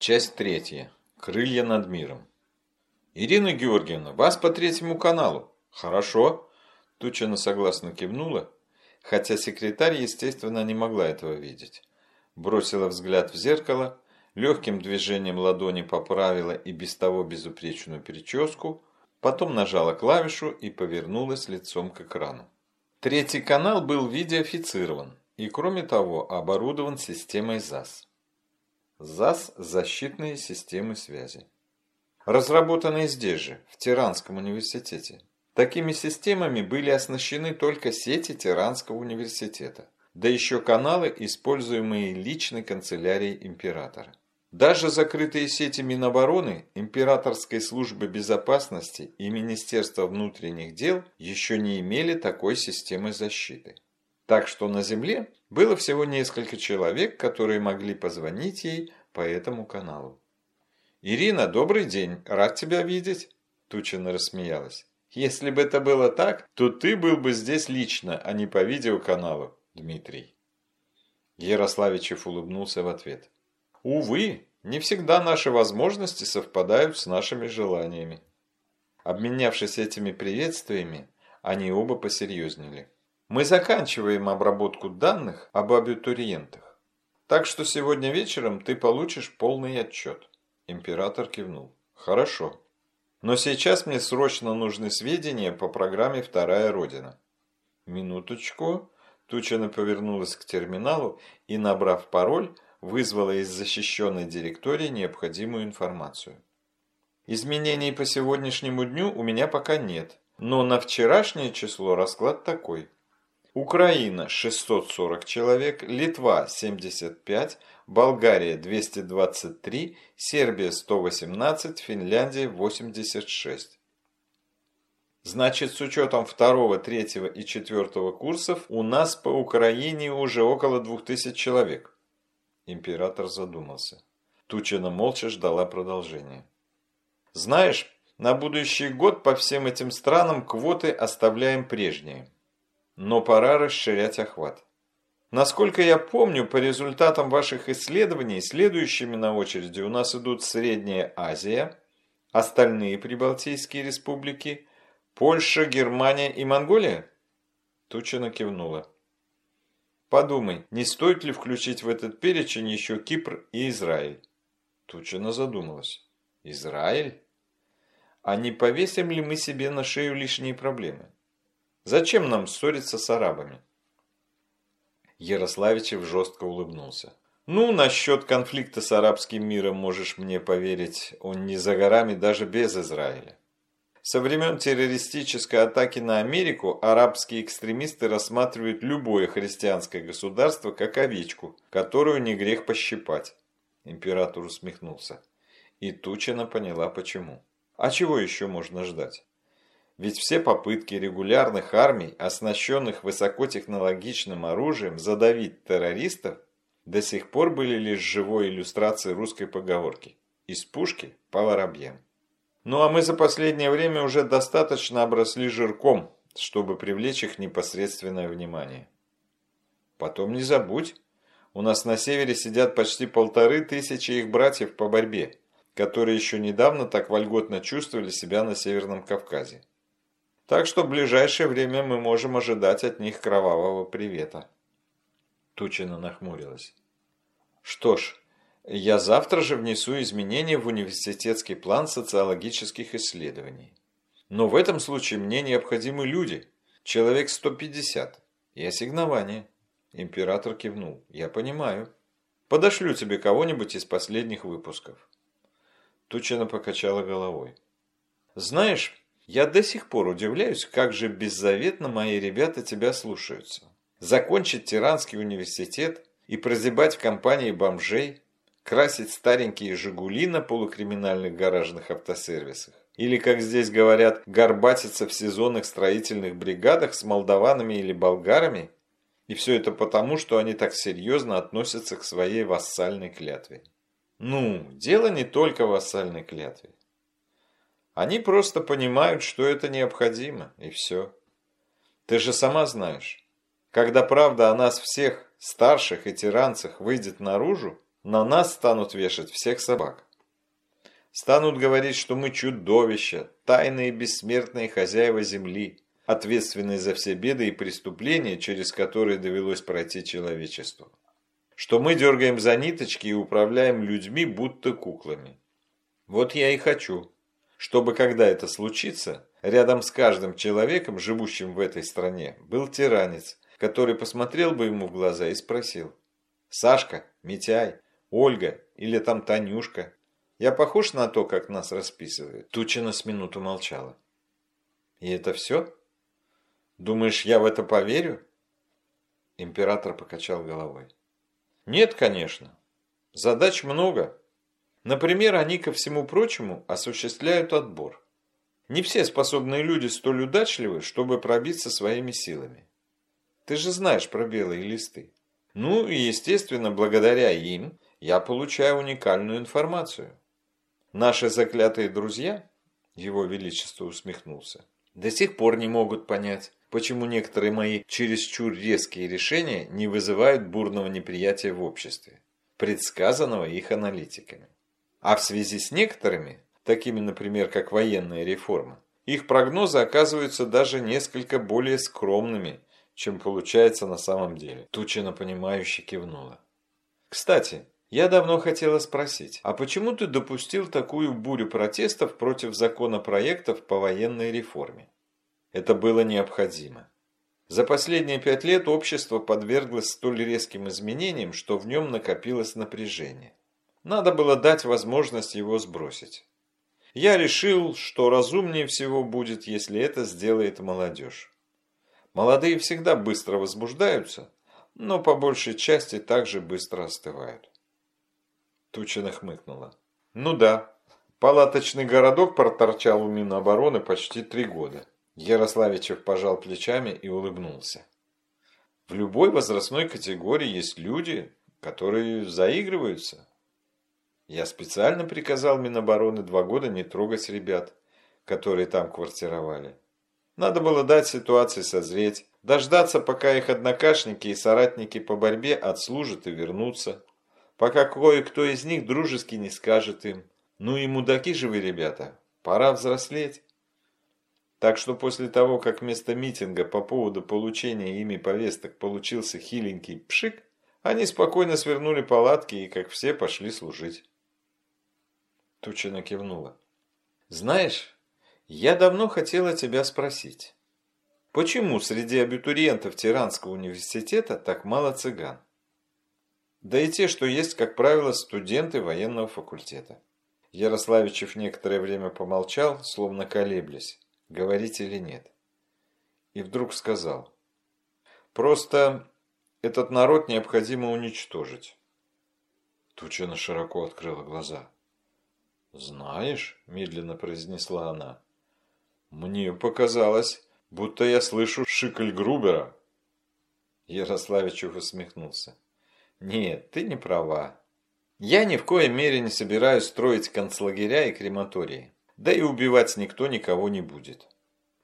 Часть третья. Крылья над миром. Ирина Георгиевна, вас по третьему каналу. Хорошо. Тучина согласно кивнула, хотя секретарь, естественно, не могла этого видеть. Бросила взгляд в зеркало, легким движением ладони поправила и без того безупречную прическу, потом нажала клавишу и повернулась лицом к экрану. Третий канал был видеоофицирован и, кроме того, оборудован системой ЗАС. ЗАС – защитные системы связи. Разработанные здесь же, в Тиранском университете. Такими системами были оснащены только сети Тиранского университета, да еще каналы, используемые личной канцелярией императора. Даже закрытые сети Минобороны, Императорской службы безопасности и Министерства внутренних дел еще не имели такой системы защиты. Так что на Земле было всего несколько человек, которые могли позвонить ей по этому каналу. «Ирина, добрый день, рад тебя видеть!» Тучина рассмеялась. «Если бы это было так, то ты был бы здесь лично, а не по видеоканалу, Дмитрий». Ярославичев улыбнулся в ответ. «Увы, не всегда наши возможности совпадают с нашими желаниями». Обменявшись этими приветствиями, они оба посерьезнели. Мы заканчиваем обработку данных об абитуриентах. Так что сегодня вечером ты получишь полный отчет. Император кивнул. Хорошо. Но сейчас мне срочно нужны сведения по программе «Вторая Родина». Минуточку. Тучина повернулась к терминалу и, набрав пароль, вызвала из защищенной директории необходимую информацию. Изменений по сегодняшнему дню у меня пока нет, но на вчерашнее число расклад такой – Украина 640 человек, Литва 75, Болгария 223, Сербия 118, Финляндия 86. Значит, с учетом второго, третьего и четвертого курсов у нас по Украине уже около 2000 человек. Император задумался. Тучина молча ждала продолжения. Знаешь, на будущий год по всем этим странам квоты оставляем прежние но пора расширять охват. Насколько я помню, по результатам ваших исследований, следующими на очереди у нас идут Средняя Азия, остальные прибалтийские республики, Польша, Германия и Монголия? Тучина кивнула. Подумай, не стоит ли включить в этот перечень еще Кипр и Израиль? Тучина задумалась. Израиль? А не повесим ли мы себе на шею лишние проблемы? Зачем нам ссориться с арабами? Ярославичев жестко улыбнулся. Ну, насчет конфликта с арабским миром можешь мне поверить, он не за горами даже без Израиля. Со времен террористической атаки на Америку арабские экстремисты рассматривают любое христианское государство как овечку, которую не грех пощипать. Император усмехнулся. И Тучина поняла почему. А чего еще можно ждать? Ведь все попытки регулярных армий, оснащенных высокотехнологичным оружием, задавить террористов, до сих пор были лишь живой иллюстрацией русской поговорки «Из пушки по воробьям». Ну а мы за последнее время уже достаточно обросли жирком, чтобы привлечь их непосредственное внимание. Потом не забудь, у нас на севере сидят почти полторы тысячи их братьев по борьбе, которые еще недавно так вольготно чувствовали себя на Северном Кавказе. Так что в ближайшее время мы можем ожидать от них кровавого привета. Тучина нахмурилась. Что ж, я завтра же внесу изменения в университетский план социологических исследований. Но в этом случае мне необходимы люди, человек 150, и ассигнование. Император кивнул. Я понимаю. Подошлю тебе кого-нибудь из последних выпусков. Тучина покачала головой. Знаешь, я до сих пор удивляюсь, как же беззаветно мои ребята тебя слушаются. Закончить Тиранский университет и прозябать в компании бомжей, красить старенькие «Жигули» на полукриминальных гаражных автосервисах. Или, как здесь говорят, горбатиться в сезонных строительных бригадах с молдаванами или болгарами. И все это потому, что они так серьезно относятся к своей вассальной клятве. Ну, дело не только в вассальной клятве. Они просто понимают, что это необходимо, и все. Ты же сама знаешь, когда правда о нас всех, старших и тиранцах, выйдет наружу, На нас станут вешать всех собак. Станут говорить, что мы чудовища, тайные бессмертные хозяева земли, ответственные за все беды и преступления, через которые довелось пройти человечеству. Что мы дергаем за ниточки и управляем людьми, будто куклами. Вот я и хочу, чтобы когда это случится, рядом с каждым человеком, живущим в этой стране, был тиранец, который посмотрел бы ему в глаза и спросил, «Сашка, Митяй, Ольга или там Танюшка, я похож на то, как нас расписывают?» Тучина с минуту молчала. «И это все? Думаешь, я в это поверю?» Император покачал головой. «Нет, конечно. Задач много. Например, они, ко всему прочему, осуществляют отбор. Не все способные люди столь удачливы, чтобы пробиться своими силами. Ты же знаешь про белые листы. Ну и, естественно, благодаря им я получаю уникальную информацию. Наши заклятые друзья, его величество усмехнулся, до сих пор не могут понять, почему некоторые мои чересчур резкие решения не вызывают бурного неприятия в обществе, предсказанного их аналитиками. А в связи с некоторыми, такими, например, как военная реформа, их прогнозы оказываются даже несколько более скромными, чем получается на самом деле. Тучина, понимающе кивнула. Кстати, я давно хотела спросить, а почему ты допустил такую бурю протестов против законопроектов по военной реформе? Это было необходимо. За последние пять лет общество подверглось столь резким изменениям, что в нем накопилось напряжение. Надо было дать возможность его сбросить. Я решил, что разумнее всего будет, если это сделает молодежь. Молодые всегда быстро возбуждаются, но по большей части также быстро остывают. Тучина хмыкнула. Ну да, палаточный городок проторчал у Минобороны почти три года. Ярославичев пожал плечами и улыбнулся. В любой возрастной категории есть люди, которые заигрываются. Я специально приказал Минобороны два года не трогать ребят, которые там квартировали. Надо было дать ситуации созреть, дождаться, пока их однокашники и соратники по борьбе отслужат и вернутся, пока кое-кто из них дружески не скажет им «Ну и мудаки же вы, ребята, пора взрослеть». Так что после того, как вместо митинга по поводу получения ими повесток получился хиленький пшик, они спокойно свернули палатки и, как все, пошли служить. Тучина кивнула. «Знаешь, я давно хотела тебя спросить, почему среди абитуриентов Тиранского университета так мало цыган? Да и те, что есть, как правило, студенты военного факультета». Ярославичев некоторое время помолчал, словно колеблясь, говорить или нет. И вдруг сказал, «Просто этот народ необходимо уничтожить». Тучина широко открыла глаза. «Знаешь», – медленно произнесла она, – «мне показалось, будто я слышу шикль Грубера». Ярославичев усмехнулся. «Нет, ты не права. Я ни в коей мере не собираюсь строить концлагеря и крематории. Да и убивать никто никого не будет.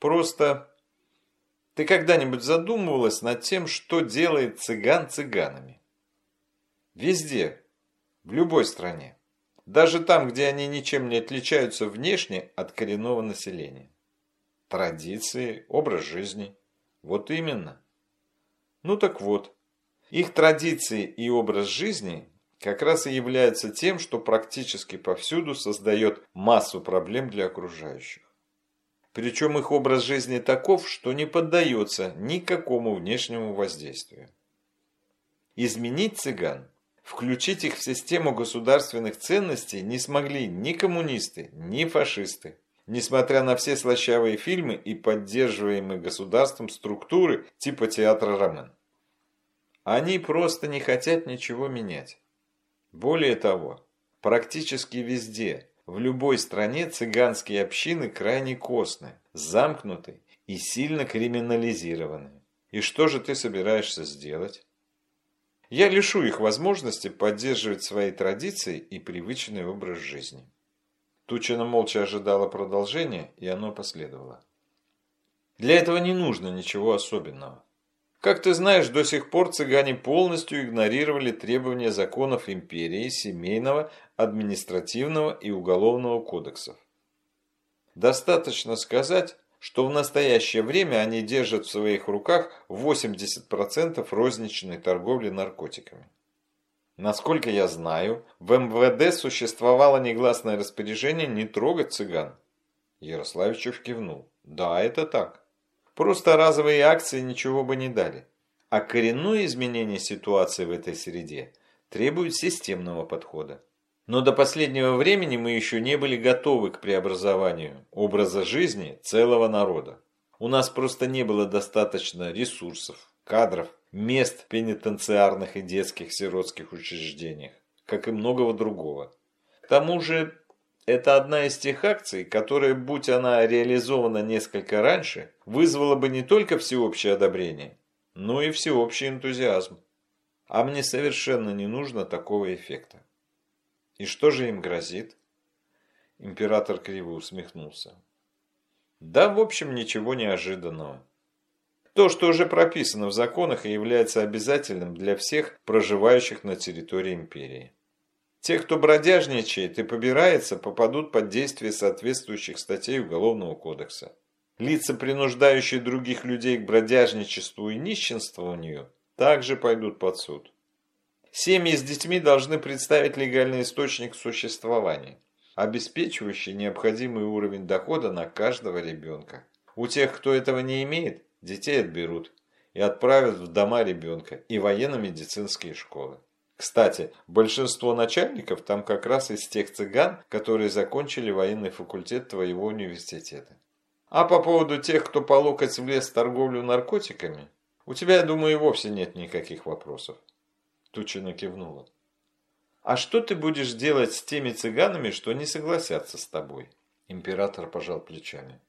Просто ты когда-нибудь задумывалась над тем, что делает цыган цыганами? Везде, в любой стране. Даже там, где они ничем не отличаются внешне от коренного населения. Традиции, образ жизни. Вот именно. Ну так вот, их традиции и образ жизни как раз и являются тем, что практически повсюду создает массу проблем для окружающих. Причем их образ жизни таков, что не поддается никакому внешнему воздействию. Изменить цыган Включить их в систему государственных ценностей не смогли ни коммунисты, ни фашисты. Несмотря на все слащавые фильмы и поддерживаемые государством структуры типа театра Ромен. Они просто не хотят ничего менять. Более того, практически везде, в любой стране цыганские общины крайне костны, замкнуты и сильно криминализированы. И что же ты собираешься сделать? Я лишу их возможности поддерживать свои традиции и привычный образ жизни. Тучина молча ожидала продолжения, и оно последовало. Для этого не нужно ничего особенного. Как ты знаешь, до сих пор цыгане полностью игнорировали требования законов империи, семейного, административного и уголовного кодексов. Достаточно сказать, что в настоящее время они держат в своих руках 80% розничной торговли наркотиками. Насколько я знаю, в МВД существовало негласное распоряжение не трогать цыган. Ярославичев кивнул. Да, это так. Просто разовые акции ничего бы не дали. А коренное изменение ситуации в этой среде требует системного подхода. Но до последнего времени мы еще не были готовы к преобразованию образа жизни целого народа. У нас просто не было достаточно ресурсов, кадров, мест в пенитенциарных и детских сиротских учреждениях, как и многого другого. К тому же, это одна из тех акций, которая, будь она реализована несколько раньше, вызвала бы не только всеобщее одобрение, но и всеобщий энтузиазм. А мне совершенно не нужно такого эффекта. И что же им грозит? Император криво усмехнулся. Да, в общем, ничего неожиданного. То, что уже прописано в законах и является обязательным для всех проживающих на территории империи. Те, кто бродяжничает и побирается, попадут под действие соответствующих статей Уголовного кодекса. Лица, принуждающие других людей к бродяжничеству и нищенствованию, также пойдут под суд. Семьи с детьми должны представить легальный источник существования, обеспечивающий необходимый уровень дохода на каждого ребенка. У тех, кто этого не имеет, детей отберут и отправят в дома ребенка и военно-медицинские школы. Кстати, большинство начальников там как раз из тех цыган, которые закончили военный факультет твоего университета. А по поводу тех, кто по локоть влез в торговлю наркотиками, у тебя, я думаю, и вовсе нет никаких вопросов. Тучина кивнула. А что ты будешь делать с теми цыганами, что не согласятся с тобой? Император пожал плечами.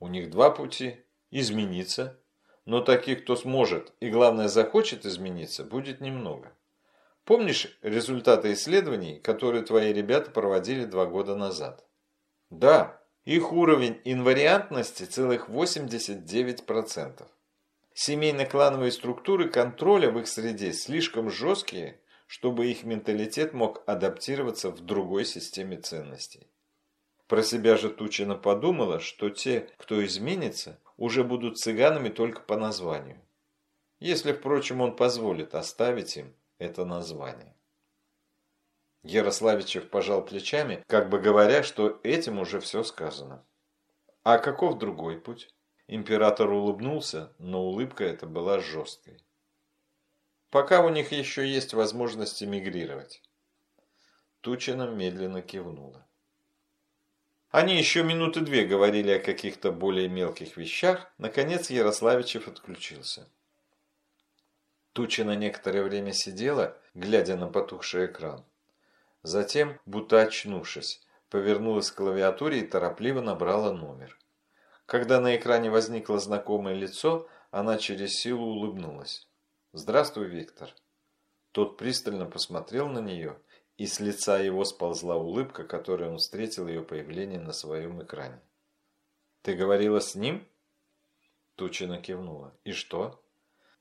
У них два пути измениться, но таких, кто сможет и, главное, захочет измениться, будет немного. Помнишь результаты исследований, которые твои ребята проводили два года назад? Да, их уровень инвариантности целых 89%. Семейно-клановые структуры контроля в их среде слишком жесткие, чтобы их менталитет мог адаптироваться в другой системе ценностей. Про себя же Тучина подумала, что те, кто изменится, уже будут цыганами только по названию. Если, впрочем, он позволит оставить им это название. Ярославичев пожал плечами, как бы говоря, что этим уже все сказано. А каков другой путь? Император улыбнулся, но улыбка эта была жесткой. Пока у них еще есть возможность эмигрировать. Тучина медленно кивнула. Они еще минуты две говорили о каких-то более мелких вещах. Наконец Ярославичев отключился. Тучина некоторое время сидела, глядя на потухший экран. Затем, будто очнувшись, повернулась к клавиатуре и торопливо набрала номер. Когда на экране возникло знакомое лицо, она через силу улыбнулась. «Здравствуй, Виктор». Тот пристально посмотрел на нее и с лица его сползла улыбка, которой он встретил ее появление на своем экране. «Ты говорила с ним?» Тучина кивнула. «И что?»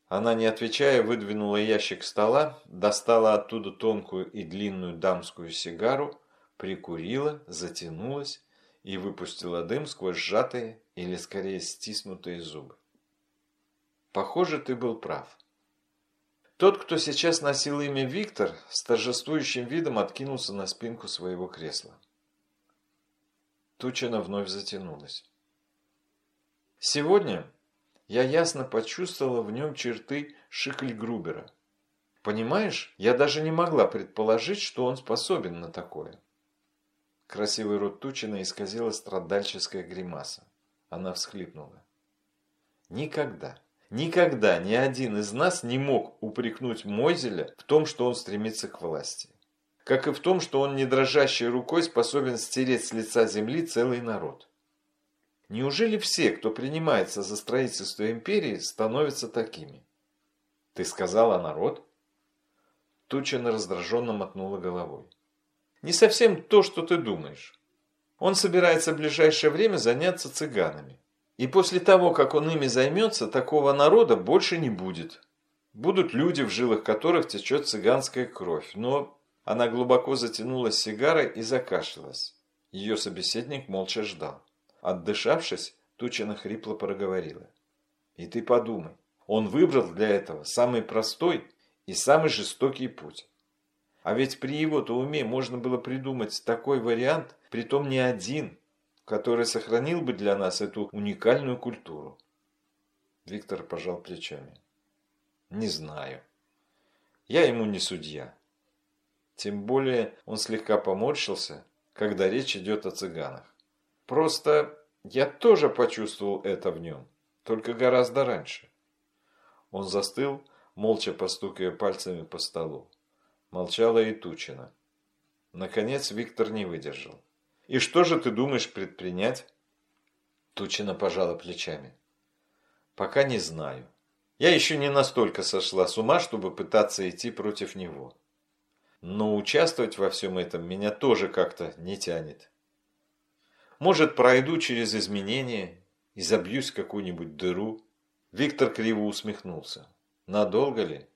Она, не отвечая, выдвинула ящик стола, достала оттуда тонкую и длинную дамскую сигару, прикурила, затянулась и выпустила дым сквозь сжатые или скорее стиснутые зубы. «Похоже, ты был прав. Тот, кто сейчас носил имя Виктор, с торжествующим видом откинулся на спинку своего кресла. Тучина вновь затянулась. Сегодня я ясно почувствовала в нем черты Шикльгрубера. Понимаешь, я даже не могла предположить, что он способен на такое. Красивый рот Тучина исказила страдальческая гримаса. Она всхлипнула. Никогда, Никогда ни один из нас не мог упрекнуть Мойзеля в том, что он стремится к власти. Как и в том, что он не дрожащей рукой способен стереть с лица земли целый народ. Неужели все, кто принимается за строительство империи, становятся такими? Ты сказала народ? Тучина раздраженно мотнула головой. Не совсем то, что ты думаешь. Он собирается в ближайшее время заняться цыганами. И после того, как он ими займется, такого народа больше не будет. Будут люди, в жилах которых течет цыганская кровь. Но она глубоко затянулась сигарой и закашлялась. Ее собеседник молча ждал. Отдышавшись, Тучина хрипло проговорила. И ты подумай, он выбрал для этого самый простой и самый жестокий путь. А ведь при его-то уме можно было придумать такой вариант, притом не один, который сохранил бы для нас эту уникальную культуру. Виктор пожал плечами. Не знаю. Я ему не судья. Тем более он слегка поморщился, когда речь идет о цыганах. Просто я тоже почувствовал это в нем, только гораздо раньше. Он застыл, молча постукая пальцами по столу. Молчала и Тучина. Наконец Виктор не выдержал. «И что же ты думаешь предпринять?» Тучина пожала плечами. «Пока не знаю. Я еще не настолько сошла с ума, чтобы пытаться идти против него. Но участвовать во всем этом меня тоже как-то не тянет. Может, пройду через изменения и забьюсь в какую-нибудь дыру?» Виктор криво усмехнулся. «Надолго ли?»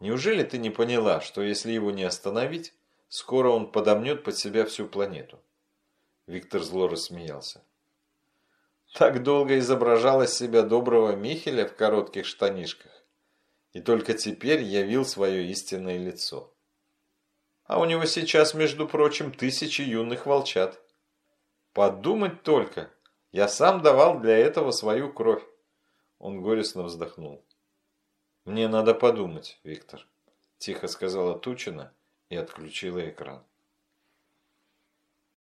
Неужели ты не поняла, что если его не остановить, скоро он подомнет под себя всю планету? Виктор зло рассмеялся. Так долго изображала себя доброго Михеля в коротких штанишках, и только теперь явил свое истинное лицо. А у него сейчас, между прочим, тысячи юных волчат. Подумать только, я сам давал для этого свою кровь. Он горестно вздохнул. «Мне надо подумать, Виктор», – тихо сказала Тучина и отключила экран.